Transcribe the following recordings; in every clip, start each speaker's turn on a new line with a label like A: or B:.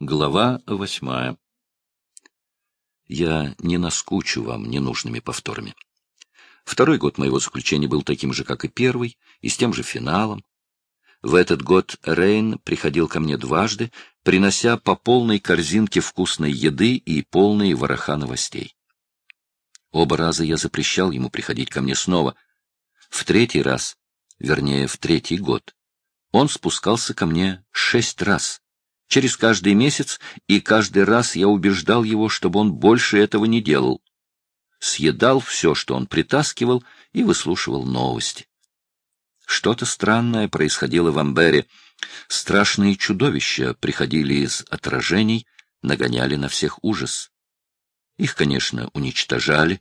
A: Глава восьмая Я не наскучу вам ненужными повторами. Второй год моего заключения был таким же, как и первый, и с тем же финалом. В этот год Рейн приходил ко мне дважды, принося по полной корзинке вкусной еды и полные вороха новостей. Оба раза я запрещал ему приходить ко мне снова. В третий раз, вернее, в третий год, он спускался ко мне шесть раз через каждый месяц, и каждый раз я убеждал его, чтобы он больше этого не делал. Съедал все, что он притаскивал, и выслушивал новости. Что-то странное происходило в Амбере. Страшные чудовища приходили из отражений, нагоняли на всех ужас. Их, конечно, уничтожали.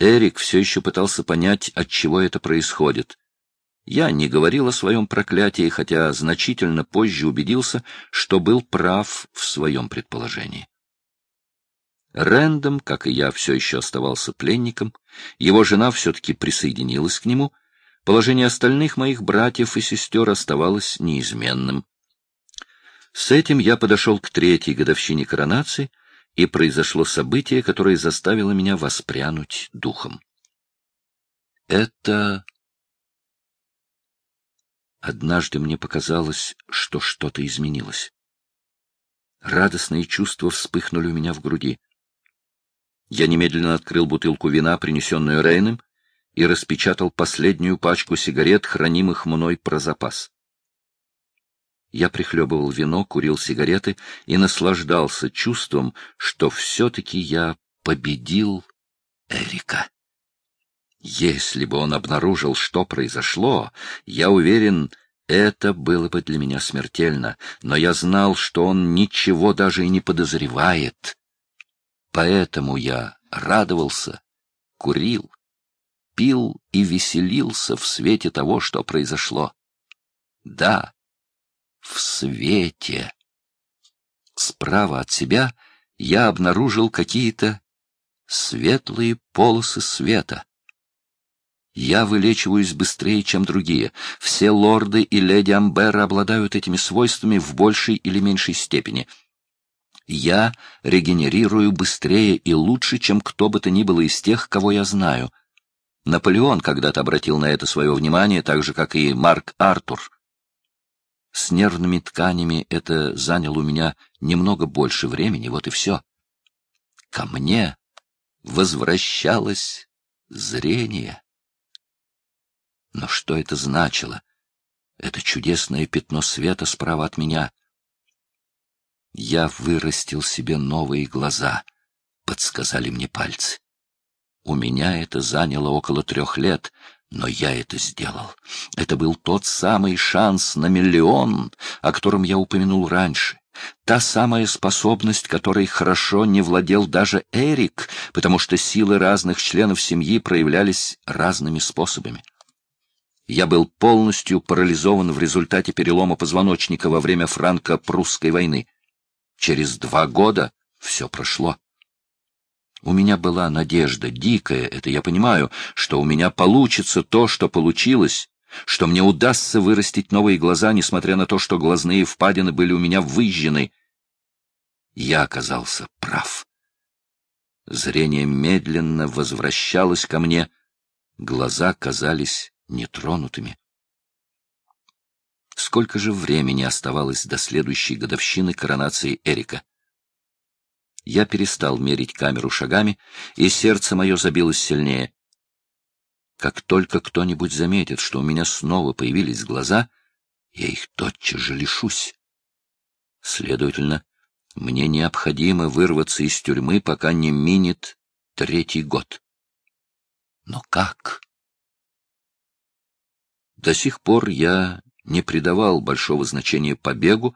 A: Эрик все еще пытался понять, от чего это происходит. Я не говорил о своем проклятии, хотя значительно позже убедился, что был прав в своем предположении. Рэндом, как и я, все еще оставался пленником, его жена все-таки присоединилась к нему, положение остальных моих братьев и сестер оставалось неизменным. С этим я подошел к третьей годовщине коронации, и произошло событие, которое заставило меня воспрянуть духом. Это Однажды мне показалось, что что-то изменилось. Радостные чувства вспыхнули у меня в груди. Я немедленно открыл бутылку вина, принесенную Рейном, и распечатал последнюю пачку сигарет, хранимых мной про запас. Я прихлебывал вино, курил сигареты и наслаждался чувством, что все-таки я победил Эрика. Если бы он обнаружил, что произошло, я уверен, это было бы для меня смертельно, но я знал, что он ничего даже и не подозревает. Поэтому я радовался, курил, пил и веселился в свете того, что произошло. Да, в свете. Справа от себя я обнаружил какие-то светлые полосы света. Я вылечиваюсь быстрее, чем другие. Все лорды и леди Амбера обладают этими свойствами в большей или меньшей степени. Я регенерирую быстрее и лучше, чем кто бы то ни было из тех, кого я знаю. Наполеон когда-то обратил на это свое внимание, так же, как и Марк Артур. С нервными тканями это заняло у меня немного больше времени, вот и все. Ко мне возвращалось зрение. Но что это значило? Это чудесное пятно света справа от меня. Я вырастил себе новые глаза, подсказали мне пальцы. У меня это заняло около трех лет, но я это сделал. Это был тот самый шанс на миллион, о котором я упомянул раньше. Та самая способность, которой хорошо не владел даже Эрик, потому что силы разных членов семьи проявлялись разными способами. Я был полностью парализован в результате перелома позвоночника во время франко-прусской войны. Через два года все прошло. У меня была надежда, дикая, это я понимаю, что у меня получится то, что получилось, что мне удастся вырастить новые глаза, несмотря на то, что глазные впадины были у меня выжжены. Я оказался прав. Зрение медленно возвращалось ко мне, глаза казались нетронутыми. Сколько же времени оставалось до следующей годовщины коронации Эрика? Я перестал мерить камеру шагами, и сердце мое забилось сильнее. Как только кто-нибудь заметит, что у меня снова появились глаза, я их тотчас же лишусь. Следовательно, мне необходимо вырваться из тюрьмы, пока не минет третий год. Но как? До сих пор я не придавал большого значения побегу,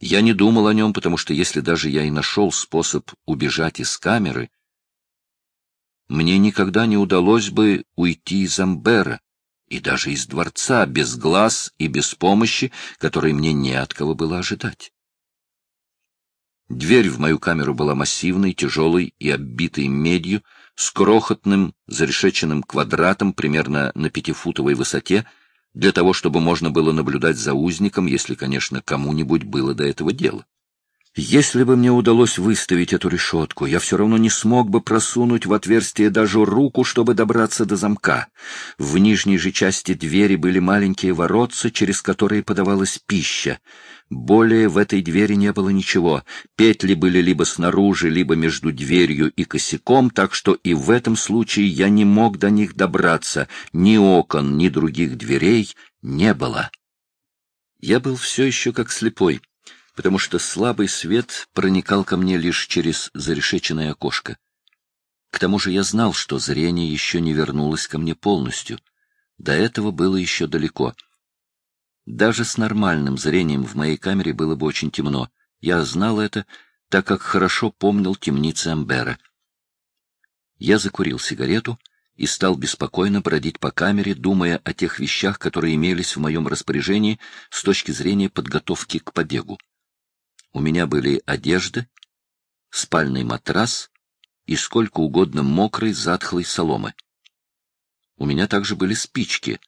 A: я не думал о нем, потому что если даже я и нашел способ убежать из камеры, мне никогда не удалось бы уйти из Амбера и даже из дворца без глаз и без помощи, которой мне не от кого было ожидать. Дверь в мою камеру была массивной, тяжелой и оббитой медью, с крохотным зарешеченным квадратом примерно на пятифутовой высоте, для того, чтобы можно было наблюдать за узником, если, конечно, кому-нибудь было до этого дело. Если бы мне удалось выставить эту решетку, я все равно не смог бы просунуть в отверстие даже руку, чтобы добраться до замка. В нижней же части двери были маленькие воротца, через которые подавалась пища. Более в этой двери не было ничего. Петли были либо снаружи, либо между дверью и косяком, так что и в этом случае я не мог до них добраться. Ни окон, ни других дверей не было. Я был все еще как слепой потому что слабый свет проникал ко мне лишь через зарешеченное окошко. К тому же я знал, что зрение еще не вернулось ко мне полностью. До этого было еще далеко. Даже с нормальным зрением в моей камере было бы очень темно. Я знал это, так как хорошо помнил темницы Амбера. Я закурил сигарету и стал беспокойно бродить по камере, думая о тех вещах, которые имелись в моем распоряжении с точки зрения подготовки к побегу. У меня были одежда, спальный матрас и сколько угодно мокрой затхлой соломы. У меня также были спички,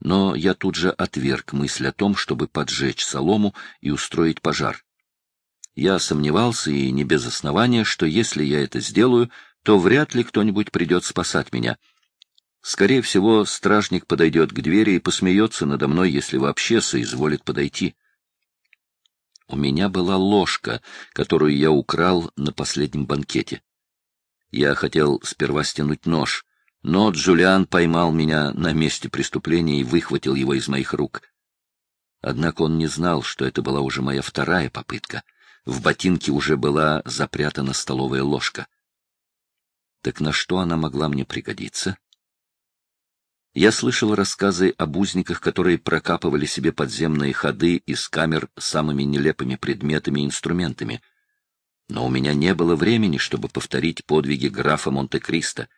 A: но я тут же отверг мысль о том, чтобы поджечь солому и устроить пожар. Я сомневался, и не без основания, что если я это сделаю, то вряд ли кто-нибудь придет спасать меня. Скорее всего, стражник подойдет к двери и посмеется надо мной, если вообще соизволит подойти. У меня была ложка, которую я украл на последнем банкете. Я хотел сперва стянуть нож, но Джулиан поймал меня на месте преступления и выхватил его из моих рук. Однако он не знал, что это была уже моя вторая попытка. В ботинке уже была запрятана столовая ложка. Так на что она могла мне пригодиться? Я слышал рассказы об узниках, которые прокапывали себе подземные ходы из камер самыми нелепыми предметами и инструментами. Но у меня не было времени, чтобы повторить подвиги графа Монте-Кристо.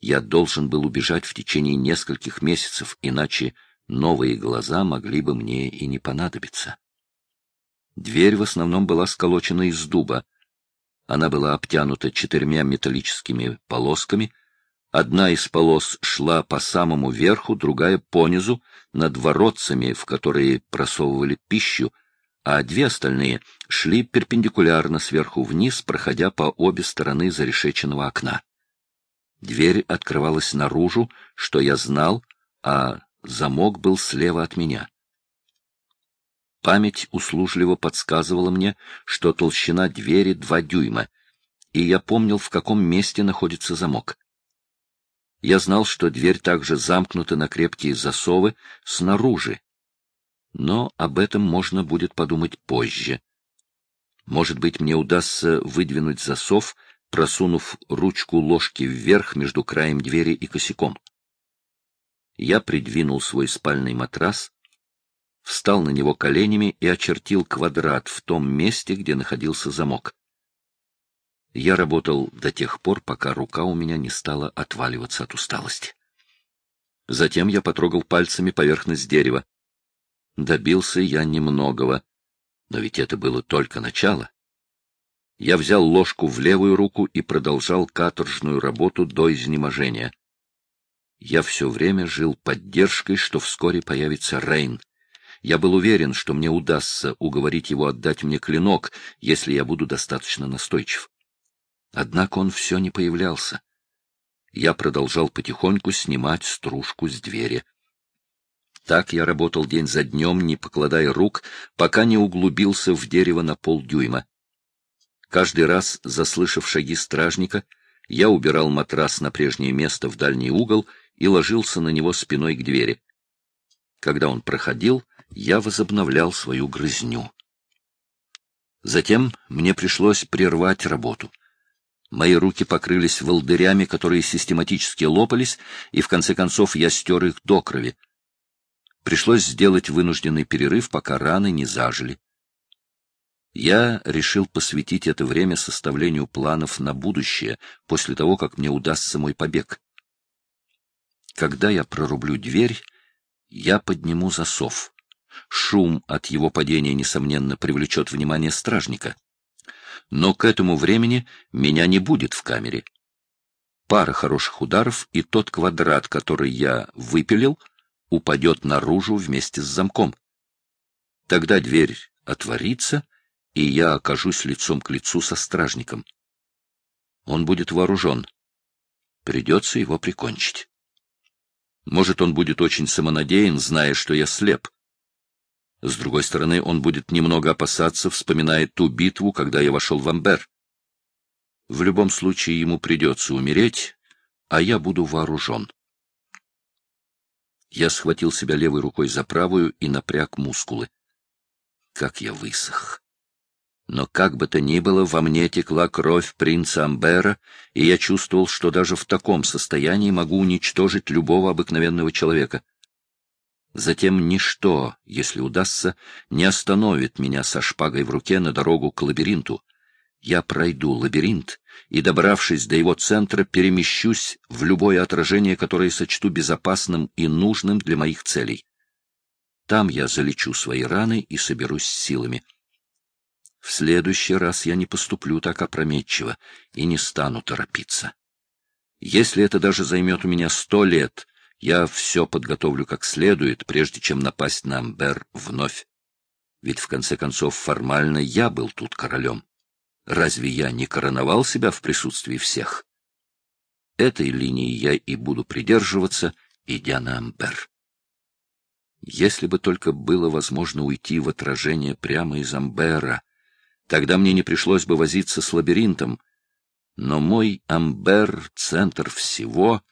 A: Я должен был убежать в течение нескольких месяцев, иначе новые глаза могли бы мне и не понадобиться. Дверь в основном была сколочена из дуба. Она была обтянута четырьмя металлическими полосками — Одна из полос шла по самому верху, другая — понизу, над воротцами, в которые просовывали пищу, а две остальные шли перпендикулярно сверху вниз, проходя по обе стороны зарешеченного окна. Дверь открывалась наружу, что я знал, а замок был слева от меня. Память услужливо подсказывала мне, что толщина двери два дюйма, и я помнил, в каком месте находится замок. Я знал, что дверь также замкнута на крепкие засовы снаружи. Но об этом можно будет подумать позже. Может быть, мне удастся выдвинуть засов, просунув ручку ложки вверх между краем двери и косяком. Я придвинул свой спальный матрас, встал на него коленями и очертил квадрат в том месте, где находился замок. Я работал до тех пор, пока рука у меня не стала отваливаться от усталости. Затем я потрогал пальцами поверхность дерева. Добился я немногого, но ведь это было только начало. Я взял ложку в левую руку и продолжал каторжную работу до изнеможения. Я все время жил поддержкой, что вскоре появится Рейн. Я был уверен, что мне удастся уговорить его отдать мне клинок, если я буду достаточно настойчив. Однако он все не появлялся. Я продолжал потихоньку снимать стружку с двери. Так я работал день за днем, не покладая рук, пока не углубился в дерево на полдюйма. Каждый раз, заслышав шаги стражника, я убирал матрас на прежнее место в дальний угол и ложился на него спиной к двери. Когда он проходил, я возобновлял свою грызню. Затем мне пришлось прервать работу. Мои руки покрылись волдырями, которые систематически лопались, и в конце концов я стер их до крови. Пришлось сделать вынужденный перерыв, пока раны не зажили. Я решил посвятить это время составлению планов на будущее, после того, как мне удастся мой побег. Когда я прорублю дверь, я подниму засов. Шум от его падения, несомненно, привлечет внимание стражника но к этому времени меня не будет в камере. Пара хороших ударов, и тот квадрат, который я выпилил, упадет наружу вместе с замком. Тогда дверь отворится, и я окажусь лицом к лицу со стражником. Он будет вооружен. Придется его прикончить. Может, он будет очень самонадеян, зная, что я слеп. С другой стороны, он будет немного опасаться, вспоминая ту битву, когда я вошел в Амбер. В любом случае ему придется умереть, а я буду вооружен. Я схватил себя левой рукой за правую и напряг мускулы. Как я высох! Но как бы то ни было, во мне текла кровь принца Амбера, и я чувствовал, что даже в таком состоянии могу уничтожить любого обыкновенного человека. Затем ничто, если удастся, не остановит меня со шпагой в руке на дорогу к лабиринту. Я пройду лабиринт и, добравшись до его центра, перемещусь в любое отражение, которое сочту безопасным и нужным для моих целей. Там я залечу свои раны и соберусь силами. В следующий раз я не поступлю так опрометчиво и не стану торопиться. Если это даже займет у меня сто лет, я все подготовлю как следует, прежде чем напасть на Амбер вновь. Ведь, в конце концов, формально я был тут королем. Разве я не короновал себя в присутствии всех? Этой линии я и буду придерживаться, идя на Амбер. Если бы только было возможно уйти в отражение прямо из Амбера, Тогда мне не пришлось бы возиться с лабиринтом. Но мой Амбер — центр всего,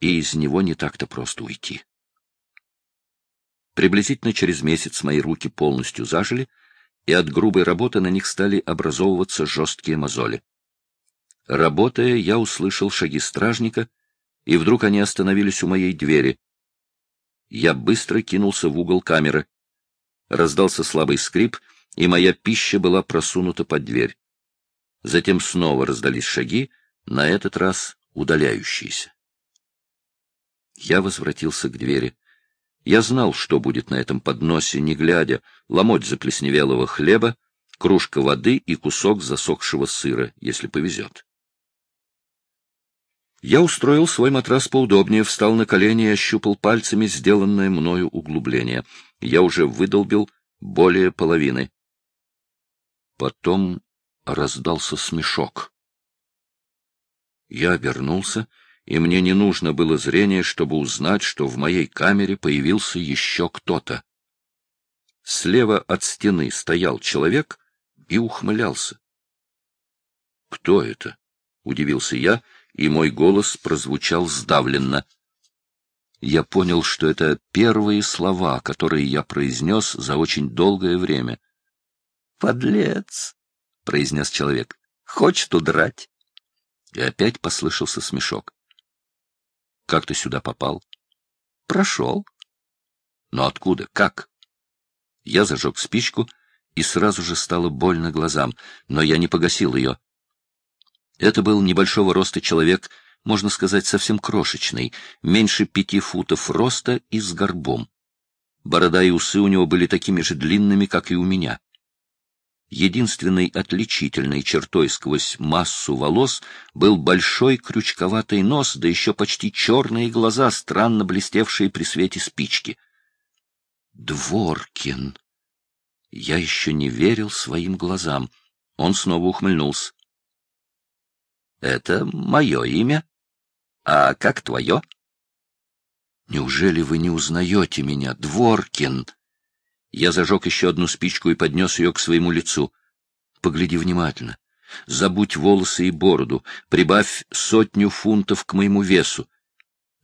A: и из него не так-то просто уйти. Приблизительно через месяц мои руки полностью зажили, и от грубой работы на них стали образовываться жесткие мозоли. Работая, я услышал шаги стражника, и вдруг они остановились у моей двери. Я быстро кинулся в угол камеры. Раздался слабый скрип — и моя пища была просунута под дверь. Затем снова раздались шаги, на этот раз удаляющиеся. Я возвратился к двери. Я знал, что будет на этом подносе, не глядя, ломоть заплесневелого хлеба, кружка воды и кусок засохшего сыра, если повезет. Я устроил свой матрас поудобнее, встал на колени и ощупал пальцами сделанное мною углубление. Я уже выдолбил более половины. Потом раздался смешок. Я обернулся, и мне не нужно было зрение, чтобы узнать, что в моей камере появился еще кто-то. Слева от стены стоял человек и ухмылялся. — Кто это? — удивился я, и мой голос прозвучал сдавленно. Я понял, что это первые слова, которые я произнес за очень долгое время. Подлец, — произнес человек. — Хочет удрать. И опять послышался смешок. — Как ты сюда попал? — Прошел. — Но откуда? Как? Я зажег спичку, и сразу же стало больно глазам, но я не погасил ее. Это был небольшого роста человек, можно сказать, совсем крошечный, меньше пяти футов роста и с горбом. Борода и усы у него были такими же длинными, как и у меня. Единственной отличительной чертой сквозь массу волос был большой крючковатый нос, да еще почти черные глаза, странно блестевшие при свете спички. Дворкин! Я еще не верил своим глазам. Он снова ухмыльнулся. — Это мое имя. А как твое? — Неужели вы не узнаете меня, Дворкин? Я зажег еще одну спичку и поднес ее к своему лицу. Погляди внимательно. Забудь волосы и бороду, прибавь сотню фунтов к моему весу.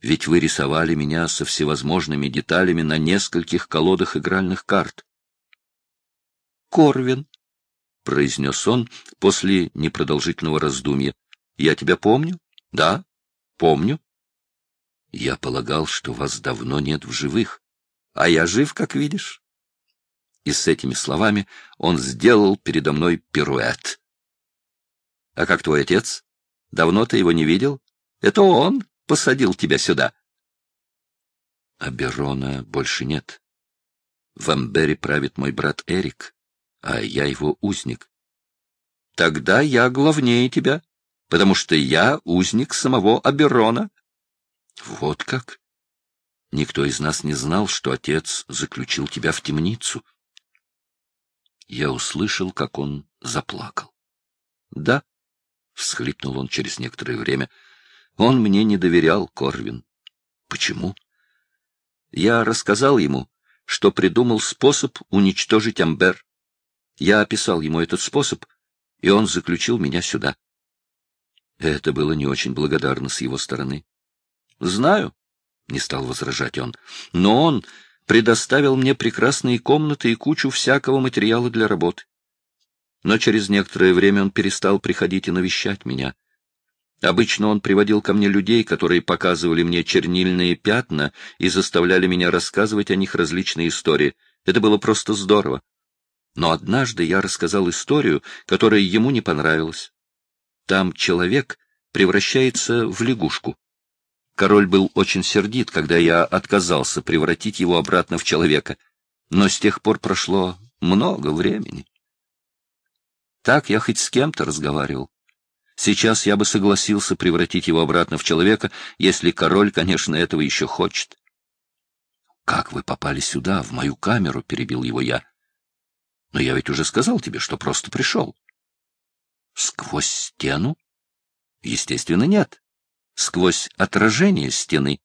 A: Ведь вы рисовали меня со всевозможными деталями на нескольких колодах игральных карт. Корвин, — произнес он после непродолжительного раздумья. — Я тебя помню? — Да, помню. — Я полагал, что вас давно нет в живых. — А я жив, как видишь и с этими словами он сделал передо мной пируэт. — А как твой отец? Давно ты его не видел? Это он посадил тебя сюда. — А Берона больше нет. В Амбере правит мой брат Эрик, а я его узник. — Тогда я главнее тебя, потому что я узник самого Аберона. — Вот как? Никто из нас не знал, что отец заключил тебя в темницу. Я услышал, как он заплакал. — Да, — всхлипнул он через некоторое время, — он мне не доверял, Корвин. — Почему? — Я рассказал ему, что придумал способ уничтожить Амбер. Я описал ему этот способ, и он заключил меня сюда. Это было не очень благодарно с его стороны. — Знаю, — не стал возражать он, — но он предоставил мне прекрасные комнаты и кучу всякого материала для работы. Но через некоторое время он перестал приходить и навещать меня. Обычно он приводил ко мне людей, которые показывали мне чернильные пятна и заставляли меня рассказывать о них различные истории. Это было просто здорово. Но однажды я рассказал историю, которая ему не понравилась. Там человек превращается в лягушку. Король был очень сердит, когда я отказался превратить его обратно в человека. Но с тех пор прошло много времени. Так я хоть с кем-то разговаривал. Сейчас я бы согласился превратить его обратно в человека, если король, конечно, этого еще хочет. — Как вы попали сюда, в мою камеру? — перебил его я. — Но я ведь уже сказал тебе, что просто пришел. — Сквозь стену? — Естественно, нет сквозь отражение стены.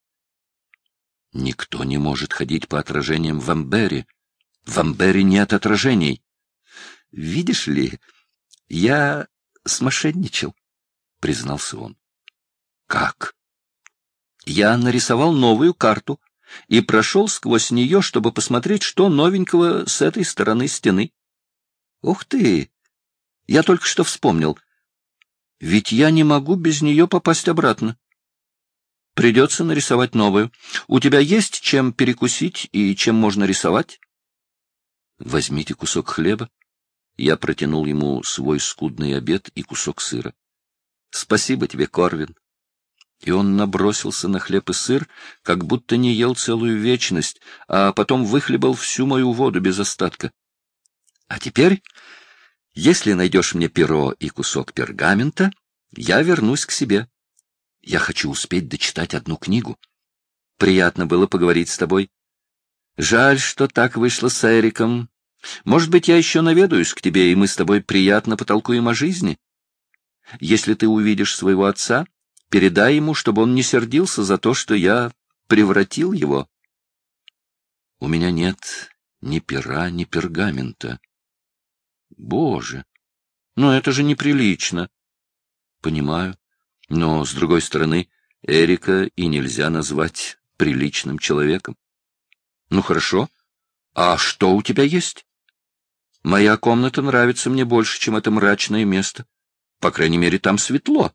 A: Никто не может ходить по отражениям в Амбере. В Амбере нет отражений. Видишь ли, я смошенничал, — признался он. Как? Я нарисовал новую карту и прошел сквозь нее, чтобы посмотреть, что новенького с этой стороны стены. Ух ты! Я только что вспомнил. Ведь я не могу без нее попасть обратно. Придется нарисовать новую. У тебя есть чем перекусить и чем можно рисовать? Возьмите кусок хлеба. Я протянул ему свой скудный обед и кусок сыра. Спасибо тебе, Корвин. И он набросился на хлеб и сыр, как будто не ел целую вечность, а потом выхлебал всю мою воду без остатка. А теперь если найдешь мне перо и кусок пергамента, я вернусь к себе. Я хочу успеть дочитать одну книгу. Приятно было поговорить с тобой. Жаль, что так вышло с Эриком. Может быть, я еще наведаюсь к тебе, и мы с тобой приятно потолкуем о жизни. Если ты увидишь своего отца, передай ему, чтобы он не сердился за то, что я превратил его. У меня нет ни пера, ни пергамента. Боже! Но это же неприлично. Понимаю. Но, с другой стороны, Эрика и нельзя назвать приличным человеком. Ну, хорошо. А что у тебя есть? Моя комната нравится мне больше, чем это мрачное место. По крайней мере, там светло.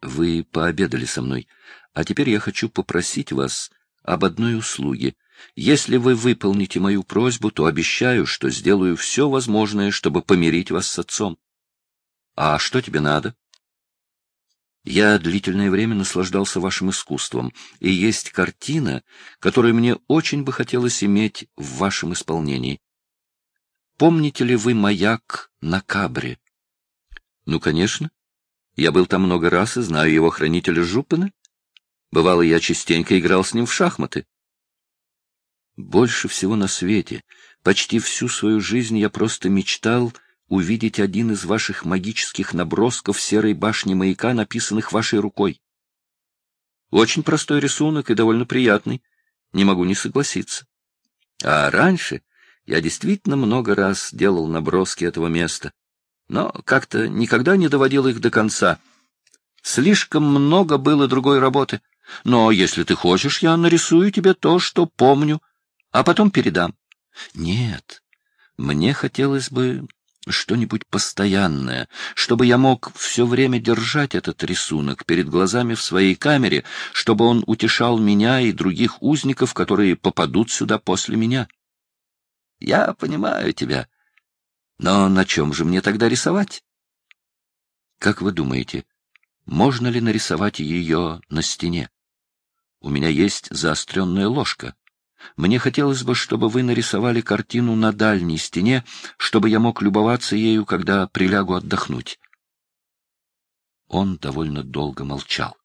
A: Вы пообедали со мной, а теперь я хочу попросить вас об одной услуге. Если вы выполните мою просьбу, то обещаю, что сделаю все возможное, чтобы помирить вас с отцом. А что тебе надо? Я длительное время наслаждался вашим искусством, и есть картина, которую мне очень бы хотелось иметь в вашем исполнении. Помните ли вы маяк на Кабре? Ну, конечно. Я был там много раз и знаю его хранителя Жупена. Бывало, я частенько играл с ним в шахматы. Больше всего на свете, почти всю свою жизнь я просто мечтал увидеть один из ваших магических набросков серой башни маяка, написанных вашей рукой. Очень простой рисунок и довольно приятный, не могу не согласиться. А раньше я действительно много раз делал наброски этого места, но как-то никогда не доводил их до конца. Слишком много было другой работы. Но если ты хочешь, я нарисую тебе то, что помню, а потом передам. Нет, мне хотелось бы что-нибудь постоянное, чтобы я мог все время держать этот рисунок перед глазами в своей камере, чтобы он утешал меня и других узников, которые попадут сюда после меня. Я понимаю тебя. Но на чем же мне тогда рисовать? Как вы думаете, можно ли нарисовать ее на стене? У меня есть заостренная ложка. Мне хотелось бы, чтобы вы нарисовали картину на дальней стене, чтобы я мог любоваться ею, когда прилягу отдохнуть. Он довольно долго молчал.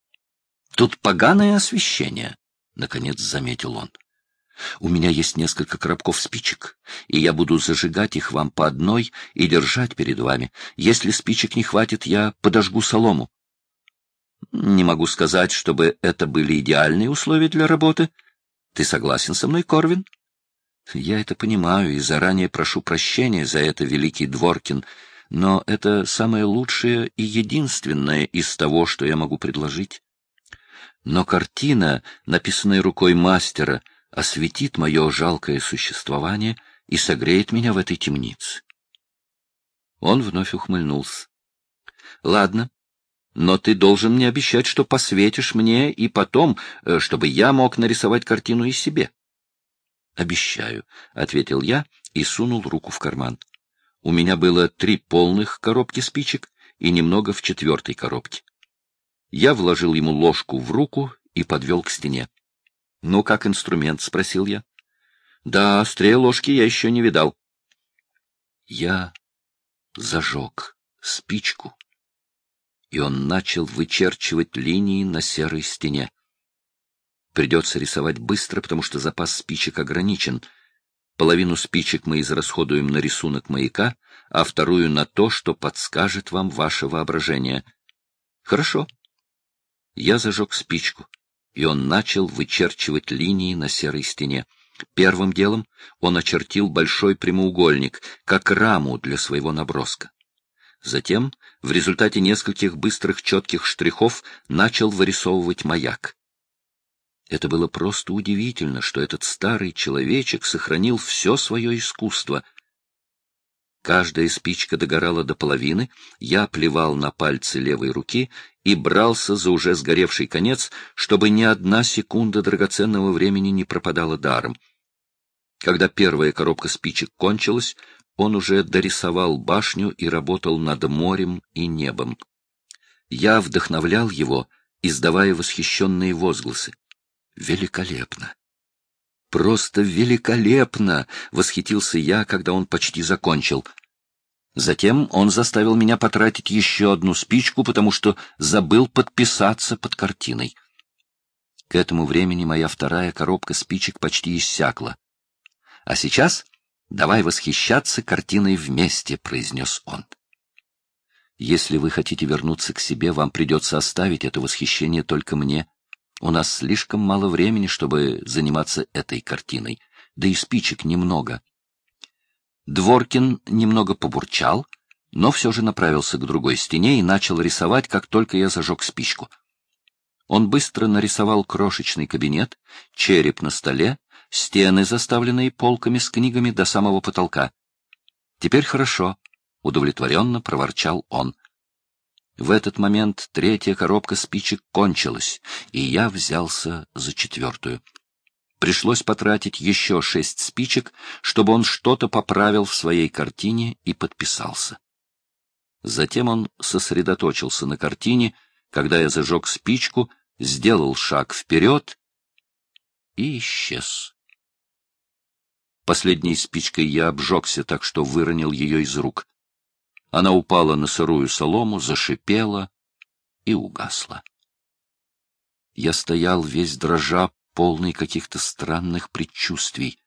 A: — Тут поганое освещение, — наконец заметил он. У меня есть несколько коробков спичек, и я буду зажигать их вам по одной и держать перед вами. Если спичек не хватит, я подожгу солому. Не могу сказать, чтобы это были идеальные условия для работы. Ты согласен со мной, Корвин? Я это понимаю и заранее прошу прощения за это, великий Дворкин, но это самое лучшее и единственное из того, что я могу предложить. Но картина, написанная рукой мастера, осветит мое жалкое существование и согреет меня в этой темнице. Он вновь ухмыльнулся. — Ладно, но ты должен мне обещать, что посветишь мне и потом, э, чтобы я мог нарисовать картину и себе. — Обещаю, — ответил я и сунул руку в карман. У меня было три полных коробки спичек и немного в четвертой коробке. Я вложил ему ложку в руку и подвел к стене. — Ну, как инструмент? — спросил я. — Да, острее ложки я еще не видал. Я зажег спичку, и он начал вычерчивать линии на серой стене. Придется рисовать быстро, потому что запас спичек ограничен. Половину спичек мы израсходуем на рисунок маяка, а вторую на то, что подскажет вам ваше воображение. Хорошо. Я зажег спичку и он начал вычерчивать линии на серой стене. Первым делом он очертил большой прямоугольник, как раму для своего наброска. Затем, в результате нескольких быстрых четких штрихов, начал вырисовывать маяк. Это было просто удивительно, что этот старый человечек сохранил все свое искусство — Каждая спичка догорала до половины, я плевал на пальцы левой руки и брался за уже сгоревший конец, чтобы ни одна секунда драгоценного времени не пропадала даром. Когда первая коробка спичек кончилась, он уже дорисовал башню и работал над морем и небом. Я вдохновлял его, издавая восхищенные возгласы. Великолепно! Просто великолепно! — восхитился я, когда он почти закончил. Затем он заставил меня потратить еще одну спичку, потому что забыл подписаться под картиной. К этому времени моя вторая коробка спичек почти иссякла. — А сейчас давай восхищаться картиной вместе, — произнес он. Если вы хотите вернуться к себе, вам придется оставить это восхищение только мне. У нас слишком мало времени, чтобы заниматься этой картиной, да и спичек немного. Дворкин немного побурчал, но все же направился к другой стене и начал рисовать, как только я зажег спичку. Он быстро нарисовал крошечный кабинет, череп на столе, стены, заставленные полками с книгами до самого потолка. «Теперь хорошо», — удовлетворенно проворчал он. В этот момент третья коробка спичек кончилась, и я взялся за четвертую. Пришлось потратить еще шесть спичек, чтобы он что-то поправил в своей картине и подписался. Затем он сосредоточился на картине, когда я зажег спичку, сделал шаг вперед и исчез. Последней спичкой я обжегся, так что выронил ее из рук. Она упала на сырую солому, зашипела и угасла. Я стоял весь дрожа, полный каких-то странных предчувствий.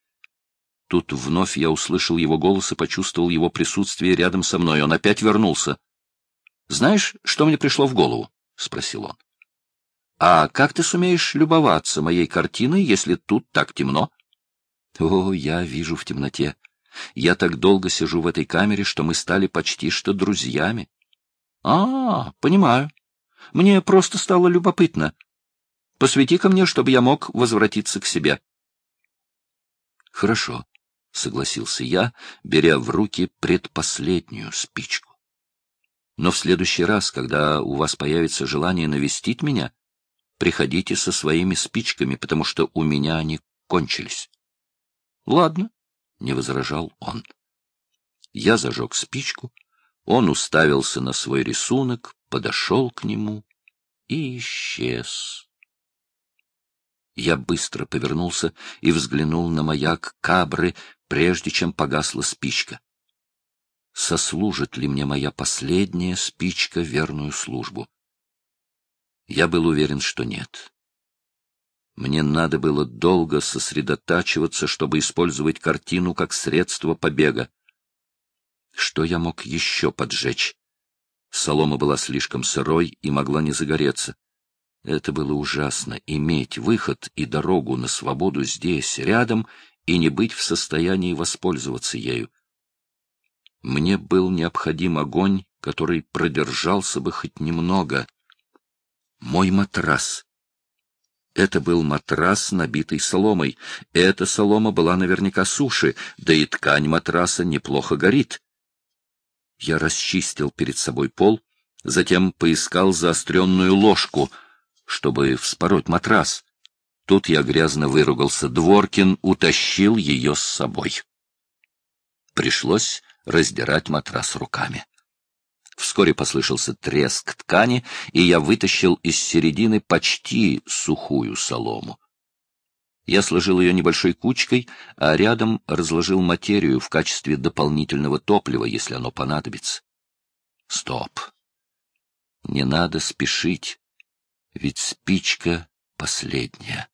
A: Тут вновь я услышал его голос и почувствовал его присутствие рядом со мной. Он опять вернулся. — Знаешь, что мне пришло в голову? — спросил он. — А как ты сумеешь любоваться моей картиной, если тут так темно? — О, я вижу в темноте. Я так долго сижу в этой камере, что мы стали почти что друзьями. — А, понимаю. Мне просто стало любопытно. Посвети ко мне, чтобы я мог возвратиться к себе. — Хорошо, — согласился я, беря в руки предпоследнюю спичку. — Но в следующий раз, когда у вас появится желание навестить меня, приходите со своими спичками, потому что у меня они кончились. — Ладно, не возражал он. Я зажег спичку, он уставился на свой рисунок, подошел к нему и исчез. Я быстро повернулся и взглянул на маяк кабры, прежде чем погасла спичка. Сослужит ли мне моя последняя спичка верную службу? Я был уверен, что нет. Мне надо было долго сосредотачиваться, чтобы использовать картину как средство побега. Что я мог еще поджечь? Солома была слишком сырой и могла не загореться. Это было ужасно — иметь выход и дорогу на свободу здесь, рядом, и не быть в состоянии воспользоваться ею. Мне был необходим огонь, который продержался бы хоть немного. Мой матрас. Это был матрас, набитый соломой. Эта солома была наверняка суши, да и ткань матраса неплохо горит. Я расчистил перед собой пол, затем поискал заостренную ложку, чтобы вспороть матрас. Тут я грязно выругался. Дворкин утащил ее с собой. Пришлось раздирать матрас руками. Вскоре послышался треск ткани, и я вытащил из середины почти сухую солому. Я сложил ее небольшой кучкой, а рядом разложил материю в качестве дополнительного топлива, если оно понадобится. Стоп. Не надо спешить, ведь спичка последняя.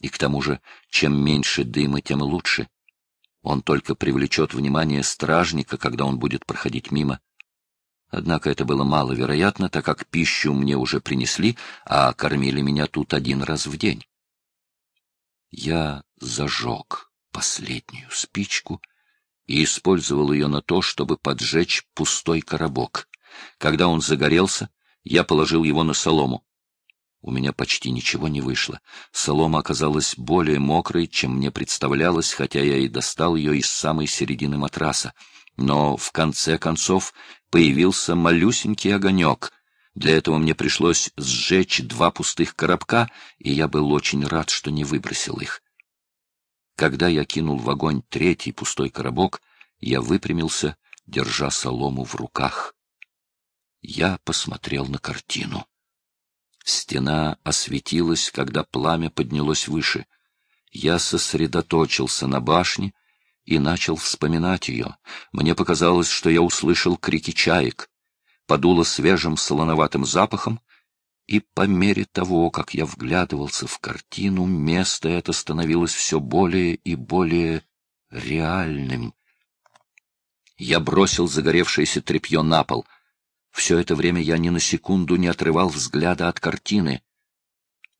A: И к тому же, чем меньше дыма, тем лучше. Он только привлечет внимание стражника, когда он будет проходить мимо. Однако это было маловероятно, так как пищу мне уже принесли, а кормили меня тут один раз в день. Я зажег последнюю спичку и использовал ее на то, чтобы поджечь пустой коробок. Когда он загорелся, я положил его на солому. У меня почти ничего не вышло. Солома оказалась более мокрой, чем мне представлялось, хотя я и достал ее из самой середины матраса. Но в конце концов появился малюсенький огонек. Для этого мне пришлось сжечь два пустых коробка, и я был очень рад, что не выбросил их. Когда я кинул в огонь третий пустой коробок, я выпрямился, держа солому в руках. Я посмотрел на картину. Стена осветилась, когда пламя поднялось выше. Я сосредоточился на башне и начал вспоминать ее. Мне показалось, что я услышал крики чаек. Подуло свежим солоноватым запахом, и по мере того, как я вглядывался в картину, место это становилось все более и более реальным. Я бросил загоревшееся тряпье на пол — все это время я ни на секунду не отрывал взгляда от картины.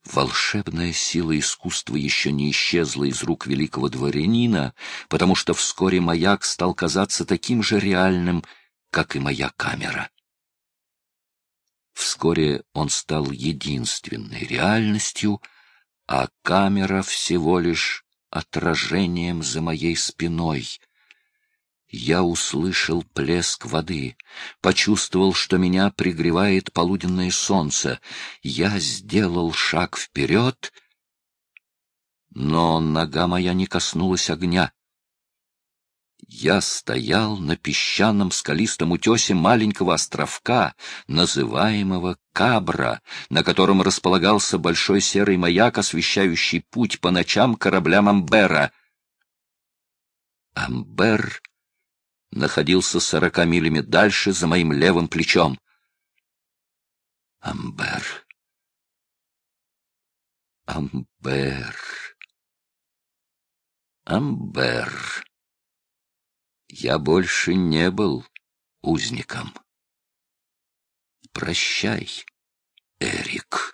A: Волшебная сила искусства еще не исчезла из рук великого дворянина, потому что вскоре маяк стал казаться таким же реальным, как и моя камера. Вскоре он стал единственной реальностью, а камера всего лишь отражением за моей спиной — я услышал плеск воды, почувствовал, что меня пригревает полуденное солнце. Я сделал шаг вперед, но нога моя не коснулась огня. Я стоял на песчаном скалистом утесе маленького островка, называемого Кабра, на котором располагался большой серый маяк, освещающий путь по ночам кораблям Амбера. Амбер находился сорока милями дальше, за моим левым плечом. Амбер. Амбер. Амбер. Я больше не был узником. Прощай, Эрик.